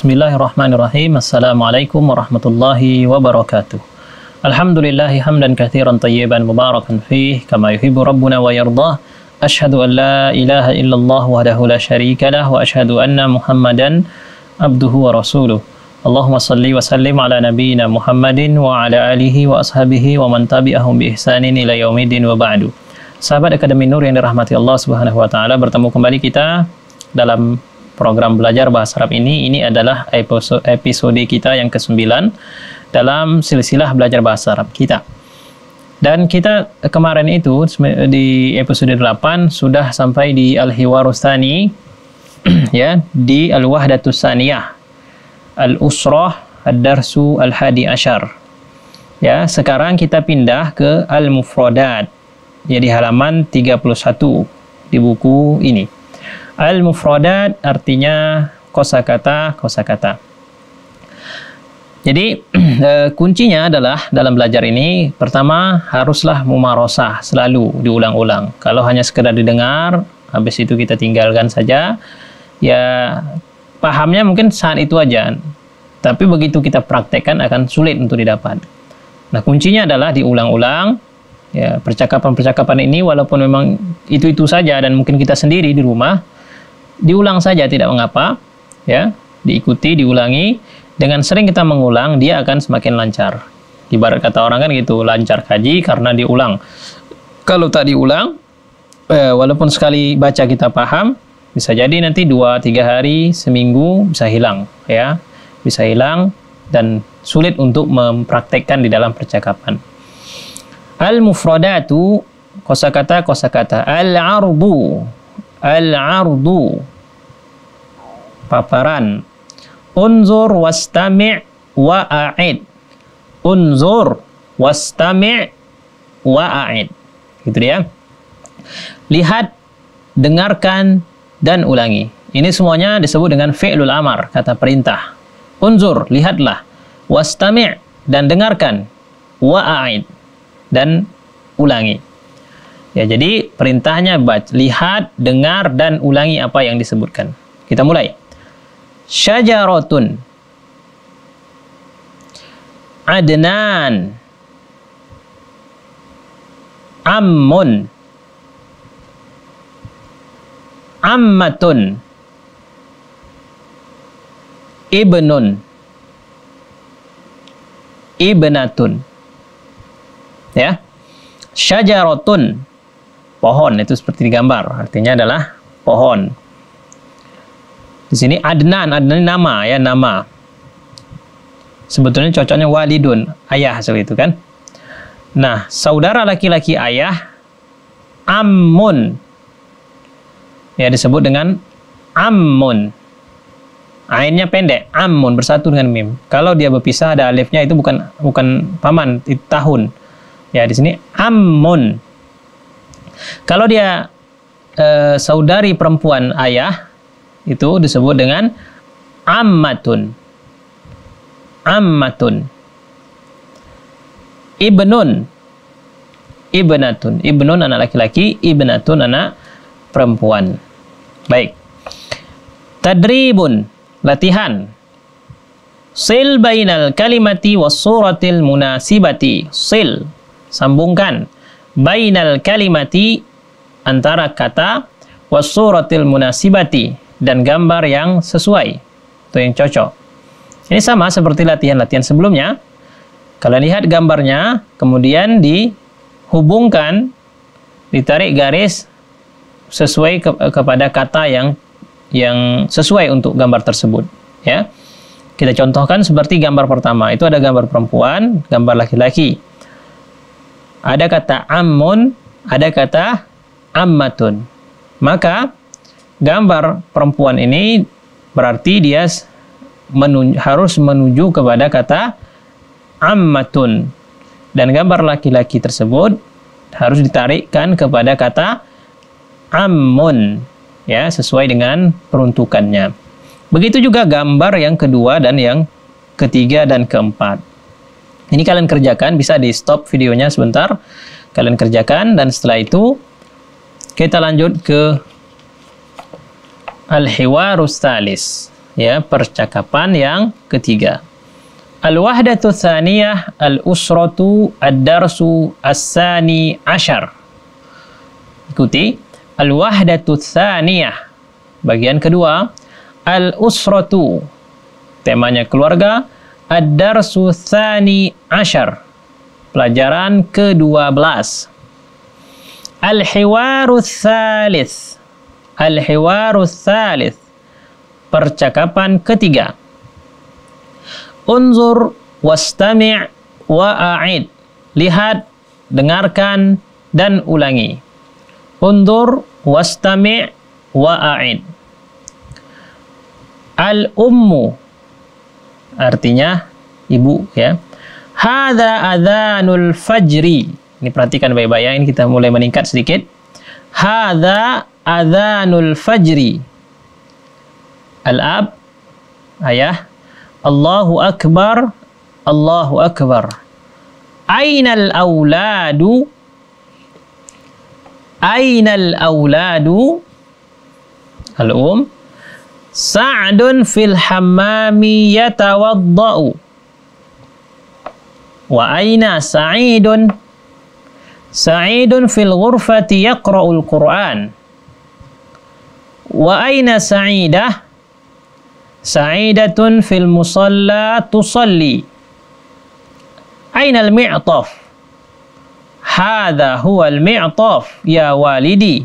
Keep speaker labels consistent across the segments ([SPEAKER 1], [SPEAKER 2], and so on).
[SPEAKER 1] Bismillahirrahmanirrahim. Assalamualaikum warahmatullahi wabarakatuh. Alhamdulillahi hamdan kathiran tayyiban mubarakan fih kama yuhibbu rabbuna wa yardah. Ashhadu an la ilaha illallah wahdahu la syarika lah wa ashhadu anna Muhammadan abduhu wa rasuluh. Allahumma salli wa sallim ala nabiyyina Muhammadin wa ala alihi wa ashabihi wa man tabi'ahum bi ihsanin ila yaumiddin wa ba'du. Sahabat Akademi Nur yang dirahmati Allah Subhanahu wa taala, bertemu kembali kita dalam program belajar bahasa Arab ini. Ini adalah episode, kita yang ke-9 dalam silsilah belajar bahasa Arab kita. Dan kita kemarin itu di episode 8 sudah sampai di Al-Hiwarustani ya, di Al-Wahdatus Saniyah. Al-Usrah Ad-Darsu Al-Hadi Ashar. Ya, sekarang kita pindah ke Al-Mufradat. Ya, di halaman 31 di buku ini. Al-mufradat artinya kosakata, kosakata. Jadi eh, kuncinya adalah dalam belajar ini pertama haruslah mumarosah selalu diulang-ulang. Kalau hanya sekedar didengar, habis itu kita tinggalkan saja, ya pahamnya mungkin saat itu aja. Tapi begitu kita praktekkan akan sulit untuk didapat. Nah kuncinya adalah diulang-ulang. Ya percakapan-percakapan ini walaupun memang itu-itu saja dan mungkin kita sendiri di rumah diulang saja tidak mengapa, ya, diikuti, diulangi. Dengan sering kita mengulang, dia akan semakin lancar. Ibarat kata orang kan gitu, lancar kaji karena diulang. Kalau tak diulang, eh, walaupun sekali baca kita paham, bisa jadi nanti dua tiga hari, seminggu bisa hilang, ya, bisa hilang dan sulit untuk mempraktekkan di dalam percakapan. Al-mufradatu kosakata kosakata al-ardu al-ardu. Paparan. Unzur wastami' wa a'id. Unzur wastami' wa a'id. Gitu dia. Lihat dengarkan dan ulangi. Ini semuanya disebut dengan fi'lul amar kata perintah. Unzur lihatlah. Wastami' dan dengarkan. Wa a'id. Dan ulangi Ya, jadi perintahnya baca, lihat, dengar dan ulangi apa yang disebutkan. Kita mulai. Syajaratun. Adnan. Ammun. Ammatun. Ibnun. Ibnatun. Ya. Syajaratun pohon itu seperti digambar. Artinya adalah pohon. Di sini Adnan Adnan ini nama ya nama. Sebetulnya cocoknya walidun ayah seperti itu kan? Nah saudara laki-laki ayah Ammun. Ya disebut dengan Ammun. Ainnya pendek, Ammun bersatu dengan mim. Kalau dia berpisah ada alifnya itu bukan bukan paman, itu tahun. Ya di sini Ammun kalau dia e, saudari perempuan ayah, itu disebut dengan ammatun. Ammatun. Ibnun. Ibnatun. Ibnun anak laki-laki, ibnatun anak perempuan. Baik. Tadribun. Latihan. Sil bainal kalimati was suratil munasibati. Sil. Sambungkan bainal kalimati antara kata wasuratil munasibati dan gambar yang sesuai atau yang cocok. Ini sama seperti latihan-latihan sebelumnya. Kalian lihat gambarnya, kemudian dihubungkan, ditarik garis sesuai ke kepada kata yang yang sesuai untuk gambar tersebut. Ya, kita contohkan seperti gambar pertama. Itu ada gambar perempuan, gambar laki-laki ada kata ammun, ada kata ammatun. Maka gambar perempuan ini berarti dia menuju, harus menuju kepada kata ammatun. Dan gambar laki-laki tersebut harus ditarikkan kepada kata ammun ya sesuai dengan peruntukannya. Begitu juga gambar yang kedua dan yang ketiga dan keempat. Ini kalian kerjakan, bisa di stop videonya sebentar. Kalian kerjakan dan setelah itu kita lanjut ke al-hiwarus talis. ya percakapan yang ketiga. Al-wahdatu tsaniyah al-usratu ad-darsu as-sani ashar. Ikuti. Al-wahdatu tsaniyah. Bagian kedua. Al-usratu. Temanya keluarga. Ad-darsu tsani ashar. Pelajaran ke-12. Al-hiwaru tsalits. Al-hiwaru tsalits. Percakapan ketiga. Unzur wastami' wa'a'id. Lihat, dengarkan, dan ulangi. Unzur wastami' wa'a'id. Al-ummu artinya ibu ya. Hadza adzanul fajri. Ini perhatikan baik-baik ya. Ini kita mulai meningkat sedikit. Hadza adzanul fajri. Al-ab ayah Allahu Akbar, Allahu Akbar. Ainal auladu Ainal auladu Al-um سعد في الحمام يتوضأ. وأين سعيد؟ سعيد في الغرفة يقرأ القرآن. وأين سعيدة سعيدة في المصلى تصلي. أين المعطف؟ هذا هو المعطف يا والدي.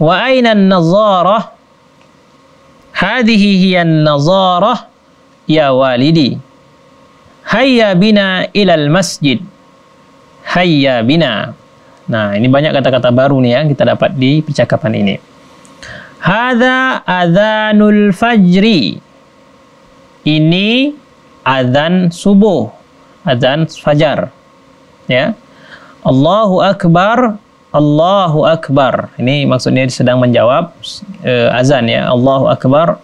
[SPEAKER 1] وأين النظارة؟ An-nazarah? Hadhihi hiya an-nazarah ya walidi. Hayya bina ila al-masjid. Hayya bina. Nah, ini banyak kata-kata baru nih yang kita dapat di percakapan ini. Hada adzanul fajri. Ini adzan subuh, adzan fajar. Ya. Allahu akbar, Allahu akbar. Ini maksudnya sedang menjawab uh, azan ya. Allahu akbar,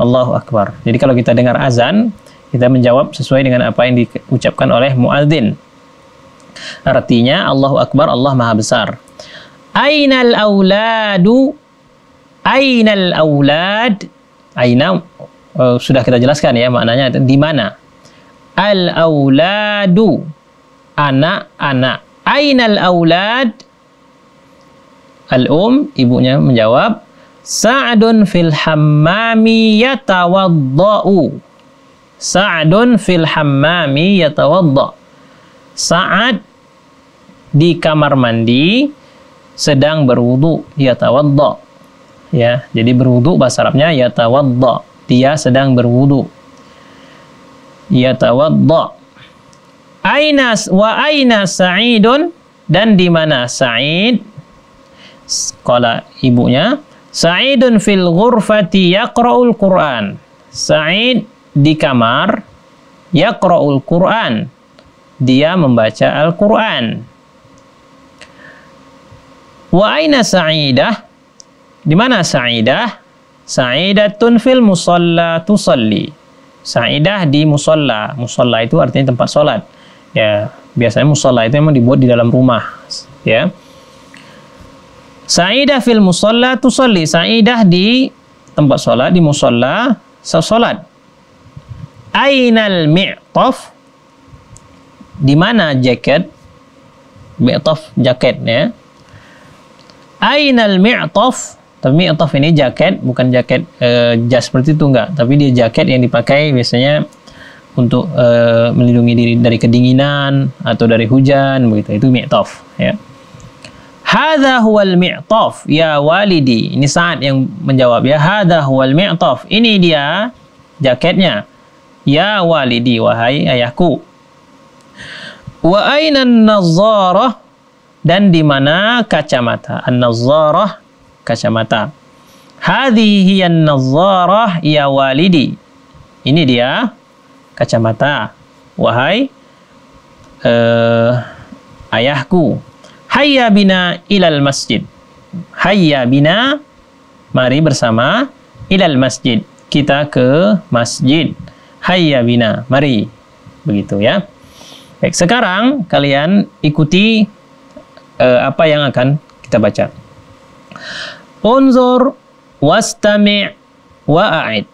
[SPEAKER 1] Allahu akbar. Jadi kalau kita dengar azan, kita menjawab sesuai dengan apa yang diucapkan oleh muadzin. Artinya Allahu akbar, Allah Maha besar. Ainal auladu Ainal aulad? Aina uh, sudah kita jelaskan ya maknanya di mana. Al auladu anak-anak. Ainal aulad? Al um ibunya menjawab Sa'dun fil hammami yatawadda'u. Sa'dun fil hammami yatawadda'. Sa'ad di kamar mandi sedang berwudu yatawadda' ya jadi berwudu bahasa Arabnya yatawadda. Dia sedang berwudu. Yatawadda. Aina wa aina sa'idun? Dan di mana Sa'id sekolah ibunya Sa'idun fil ghurfati yaqra'ul Qur'an Sa'id di kamar yaqra'ul Qur'an dia membaca Al-Qur'an wa aina Sa'idah di mana Sa'idah? Sa'idatun fil musalla tusalli. Sa'idah di musalla. Musalla itu artinya tempat sholat. Ya, biasanya musalla itu memang dibuat di dalam rumah. Ya. Sa'idah fil musalla tusalli. Sa'idah di tempat sholat, di musalla, sholat. Ainal mi'taf? Di mana jaket? Mi'taf jaket ya. Ainal mi'taf? Tapi mi'taf ini jaket, bukan jaket uh, jas seperti itu enggak, tapi dia jaket yang dipakai biasanya untuk uh, melindungi diri dari kedinginan atau dari hujan begitu. Itu mi'taf ya. Hadza huwal mi'taf ya walidi. Ini saat yang menjawab ya. Hadza huwal mi'taf. Ini dia jaketnya. Ya walidi wahai ayahku. Wa aina an-nazzarah dan di mana kacamata? An-nazzarah kacamata. Hadhihi an-nazzarah ya walidi. Ini dia kacamata. Wahai uh, ayahku. Hayya bina ilal masjid. Hayya bina mari bersama ilal masjid. Kita ke masjid. Hayya bina. Mari. Begitu ya. Baik, sekarang kalian ikuti uh, apa yang akan kita baca. Unzur wastami' wa a'id.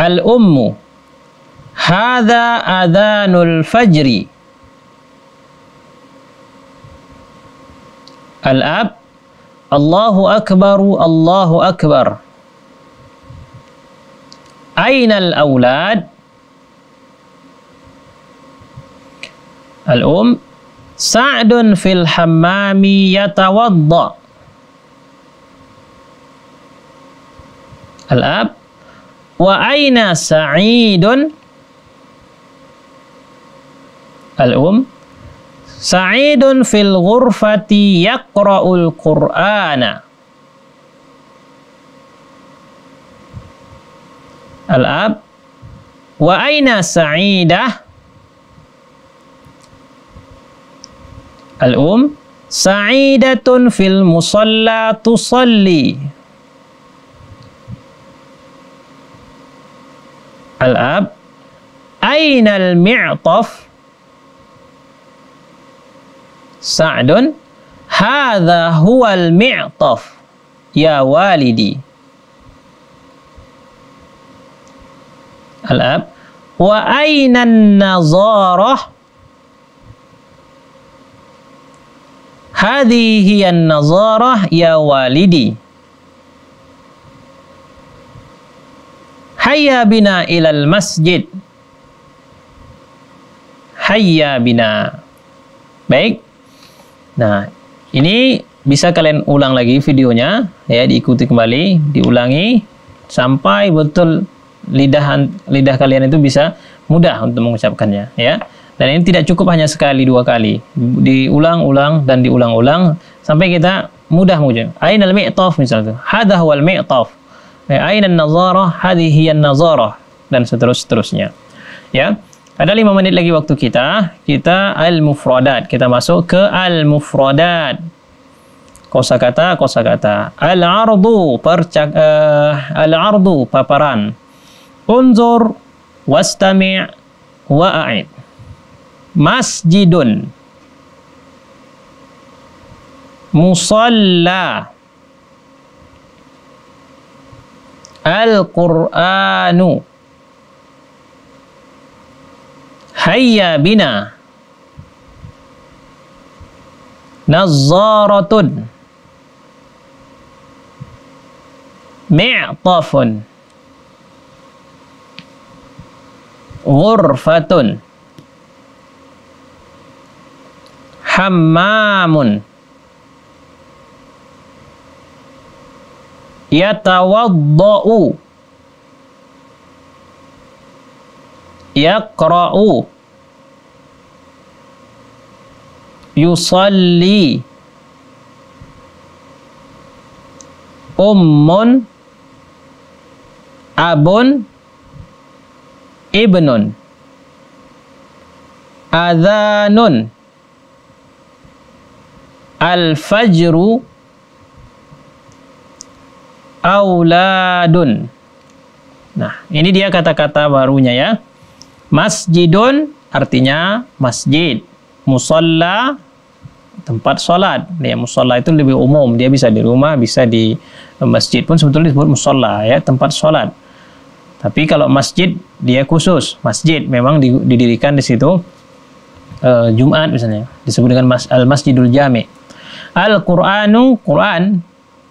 [SPEAKER 1] Al-ummu hadha adhanul fajri. Al-ab Allahu akbaru Allahu akbar. Aina al-aulad? Al-um Sa'dun fil hammami yatawadda. Al-ab wa aina Sa'idun? Al-um Sa'idun fil ghurfati yaqra'ul Qur'ana. Al-ab wa aina Sa'idah? Al-um Sa'idatun fil musalla tusalli. Al-ab Aina al-mi'taf? Sa'dun Hadha huwal mi'taf Ya walidi Al-ab Wa aina nazarah Hadhi hiya nazarah ya walidi Hayya bina ilal masjid Hayya bina Baik Nah, ini bisa kalian ulang lagi videonya, ya diikuti kembali, diulangi sampai betul lidah lidah kalian itu bisa mudah untuk mengucapkannya, ya. Dan ini tidak cukup hanya sekali dua kali, diulang-ulang dan diulang-ulang sampai kita mudah mengucap. Ain al mi'taf misalnya, hadha huwal mi'taf. Ya, Ain an-nazarah, hadhihi an-nazarah dan seterus-terusnya. Ya. Ada lima menit lagi waktu kita. Kita al-mufradat. Kita masuk ke al-mufradat. Kosa kata, kosa kata. Al-ardu, percak, uh, al-ardu, paparan. Unzur, wastami' wa'a'id. Masjidun. Musalla. Al-Qur'anu. Hayya bina. Nazzaratun. Mi'tafun. Ghurfatun. Hammamun. Yatawadda'u yaqra'u. Yusalli. Ummun. Abun. Ibnun. Adhanun. Al-fajru. Auladun. Nah ini dia kata-kata barunya ya Masjidun artinya masjid. Musalla tempat sholat. Ya, musalla itu lebih umum. Dia bisa di rumah, bisa di masjid pun sebetulnya disebut musalla ya, tempat sholat. Tapi kalau masjid dia khusus. Masjid memang didirikan di situ uh, Jumat misalnya. Disebut dengan mas, al-masjidul jami. Al-Qur'anu Quran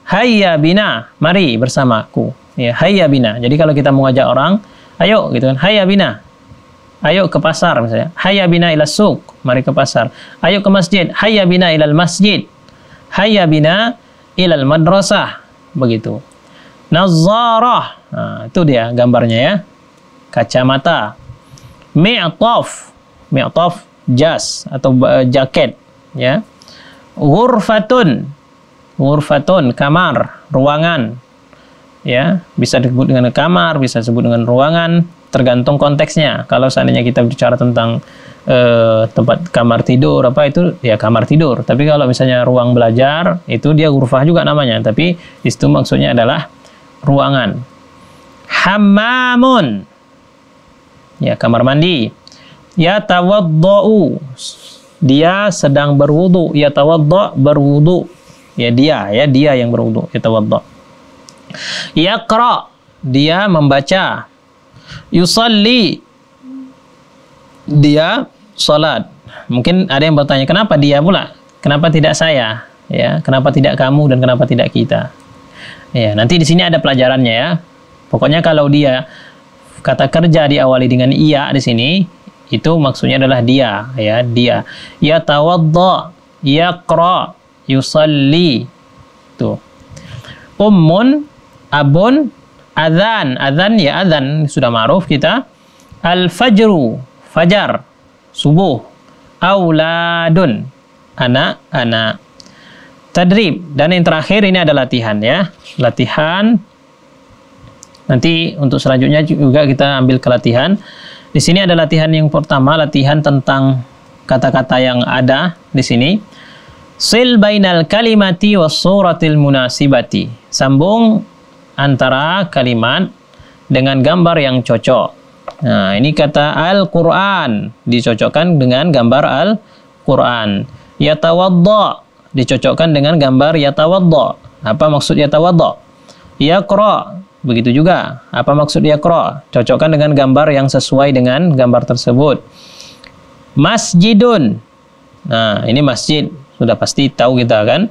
[SPEAKER 1] hayya bina, mari bersamaku. Ya, hayya bina. Jadi kalau kita mengajak orang, ayo gitu kan, hayya bina, Ayo ke pasar misalnya. Hayya bina ila suq. Mari ke pasar. Ayo ke masjid. Hayya bina ilal masjid. Hayya bina ilal madrasah. Begitu. Nazarah. Nah, itu dia gambarnya ya. Kacamata. Mi'taf. Mi'taf jas atau uh, jaket ya. Ghurfatun. Ghurfatun kamar, ruangan. Ya, bisa disebut dengan kamar, bisa disebut dengan ruangan tergantung konteksnya. Kalau seandainya kita bicara tentang eh, tempat kamar tidur apa itu ya kamar tidur. Tapi kalau misalnya ruang belajar itu dia ghurfah juga namanya. Tapi itu maksudnya adalah ruangan. Hammamun. Ya kamar mandi. Ya tawaddau. Dia sedang berwudu. Ya tawadda berwudu. Ya dia, ya dia yang berwudu, yatawadda. Yaqra, dia membaca. Yusalli, dia salat. Mungkin ada yang bertanya, kenapa dia pula? Kenapa tidak saya? Ya, kenapa tidak kamu dan kenapa tidak kita? Ya, nanti di sini ada pelajarannya ya. Pokoknya kalau dia kata kerja diawali dengan iya di sini, itu maksudnya adalah dia, ya, dia. Ya tawadda, yaqra, yusalli. Tuh. Ummun, abun, adzan, adzan ya adzan sudah ma'ruf kita. Al-fajru, fajar, subuh. Auladun, anak-anak. Tadrib dan yang terakhir ini ada latihan ya. Latihan Nanti untuk selanjutnya juga kita ambil ke latihan. Di sini ada latihan yang pertama, latihan tentang kata-kata yang ada di sini. Sil bainal kalimati was suratil munasibati. Sambung antara kalimat dengan gambar yang cocok. Nah, ini kata Al-Qur'an dicocokkan dengan gambar Al-Qur'an. Yatawadda dicocokkan dengan gambar yatawadda. Apa maksud yatawadda? Yaqra Begitu juga, apa maksud yaqra? Cocokkan dengan gambar yang sesuai dengan gambar tersebut. Masjidun. Nah, ini masjid. Sudah pasti tahu kita kan.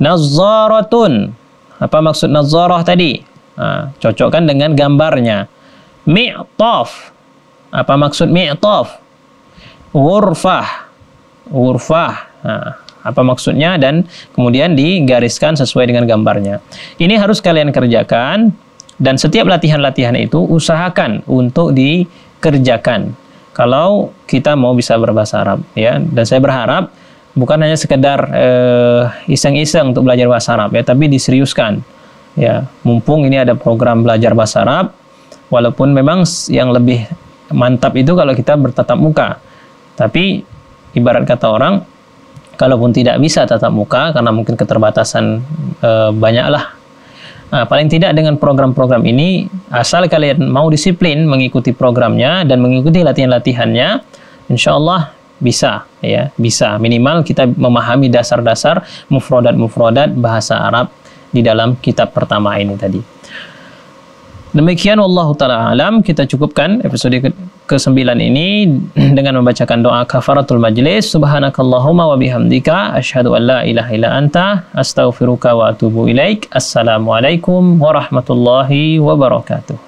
[SPEAKER 1] Nazaratun. Apa maksud nazarah tadi? Nah, cocokkan dengan gambarnya. Mi'taf. Apa maksud mi'taf? Ghurfah. Ghurfah. Nah, apa maksudnya dan kemudian digariskan sesuai dengan gambarnya. Ini harus kalian kerjakan dan setiap latihan-latihan itu usahakan untuk dikerjakan. Kalau kita mau bisa berbahasa Arab, ya. Dan saya berharap bukan hanya sekedar eh, iseng-iseng untuk belajar bahasa Arab, ya, tapi diseriuskan. Ya, mumpung ini ada program belajar bahasa Arab, walaupun memang yang lebih mantap itu kalau kita bertatap muka. Tapi ibarat kata orang, kalaupun tidak bisa tatap muka karena mungkin keterbatasan e, banyaklah Nah, paling tidak dengan program-program ini, asal kalian mau disiplin mengikuti programnya dan mengikuti latihan-latihannya, insya Allah bisa, ya bisa. Minimal kita memahami dasar-dasar mufrodat-mufrodat bahasa Arab di dalam kitab pertama ini tadi. Demikian Allah taala alam kita cukupkan episode ke-9 ini dengan membacakan doa kafaratul majlis subhanakallahumma wa bihamdika asyhadu an la ilaha illa anta astaghfiruka wa atubu ilaik assalamualaikum warahmatullahi wabarakatuh